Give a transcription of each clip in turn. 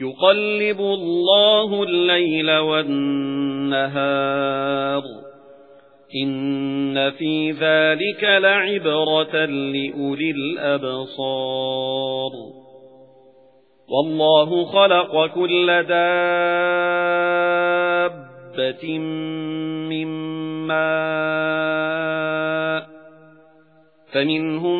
يقلب الله الليل والنهار. إن في ذلك لعبرة لأولي الأبصار. والله خلق كل دابة من ماء فمنهم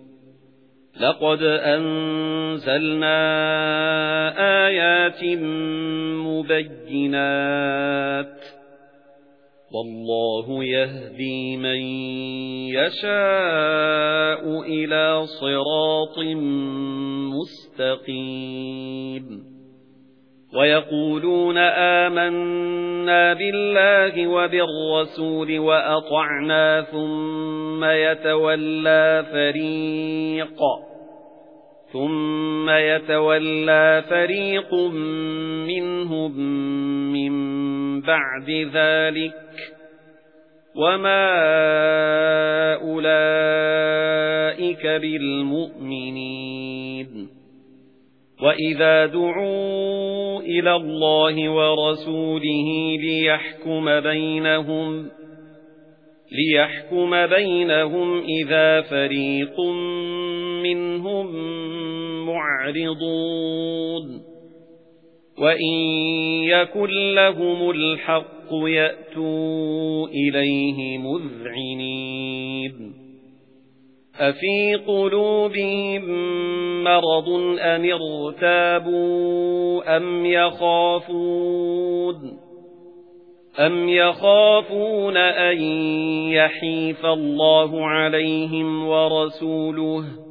لقد أنزلنا آيات مبينات والله يهدي من يشاء إلى صراط مستقيم وَيَقُولُونَ آمَنَّا بِاللَّهِ وَبِالرَّسُولِ وَأَطَعْنَا ثُمَّ يَتَوَلَّى فَرِيقٌ ثُمَّ يَتَوَلَّى فَرِيقٌ مِنْهُمْ مِنْ بَعْدِ ذَلِكَ وَمَا أُولَئِكَ بِالْمُؤْمِنِينَ وَإِذَا دُعُوا إِلَى اللَّهِ وَرَسُولِهِ لِيَحْكُمَ بَيْنَهُمْ لِيَحْكُمَ بَيْنَهُمْ إِذَا فَرِيقٌ مِنْهُمْ مُعْرِضُونَ وَإِنْ يَكُنْ لَهُمُ الْحَقُّ يَأْتُوا إِلَيْهِ مُذْعِنِينَ. أَفِي قُلُوبِهِم مَّرَضٌ أَمِ ارْتَابُوا أَمْ يَخَافُونَ؟ أَمْ يَخَافُونَ أَن يَحِيفَ اللَّهُ عَلَيْهِمْ وَرَسُولُهُ؟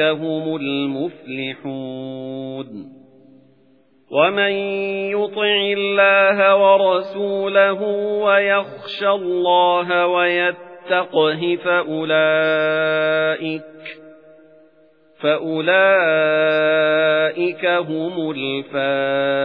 هُمُ الْمُفْلِحُونَ وَمَن يُطِعِ اللَّهَ وَرَسُولَهُ وَيَخْشَ اللَّهَ وَيَتَّقْهِ فَأُولَئِكَ فَأُولَئِكَ هُمُ الْفَائِزُونَ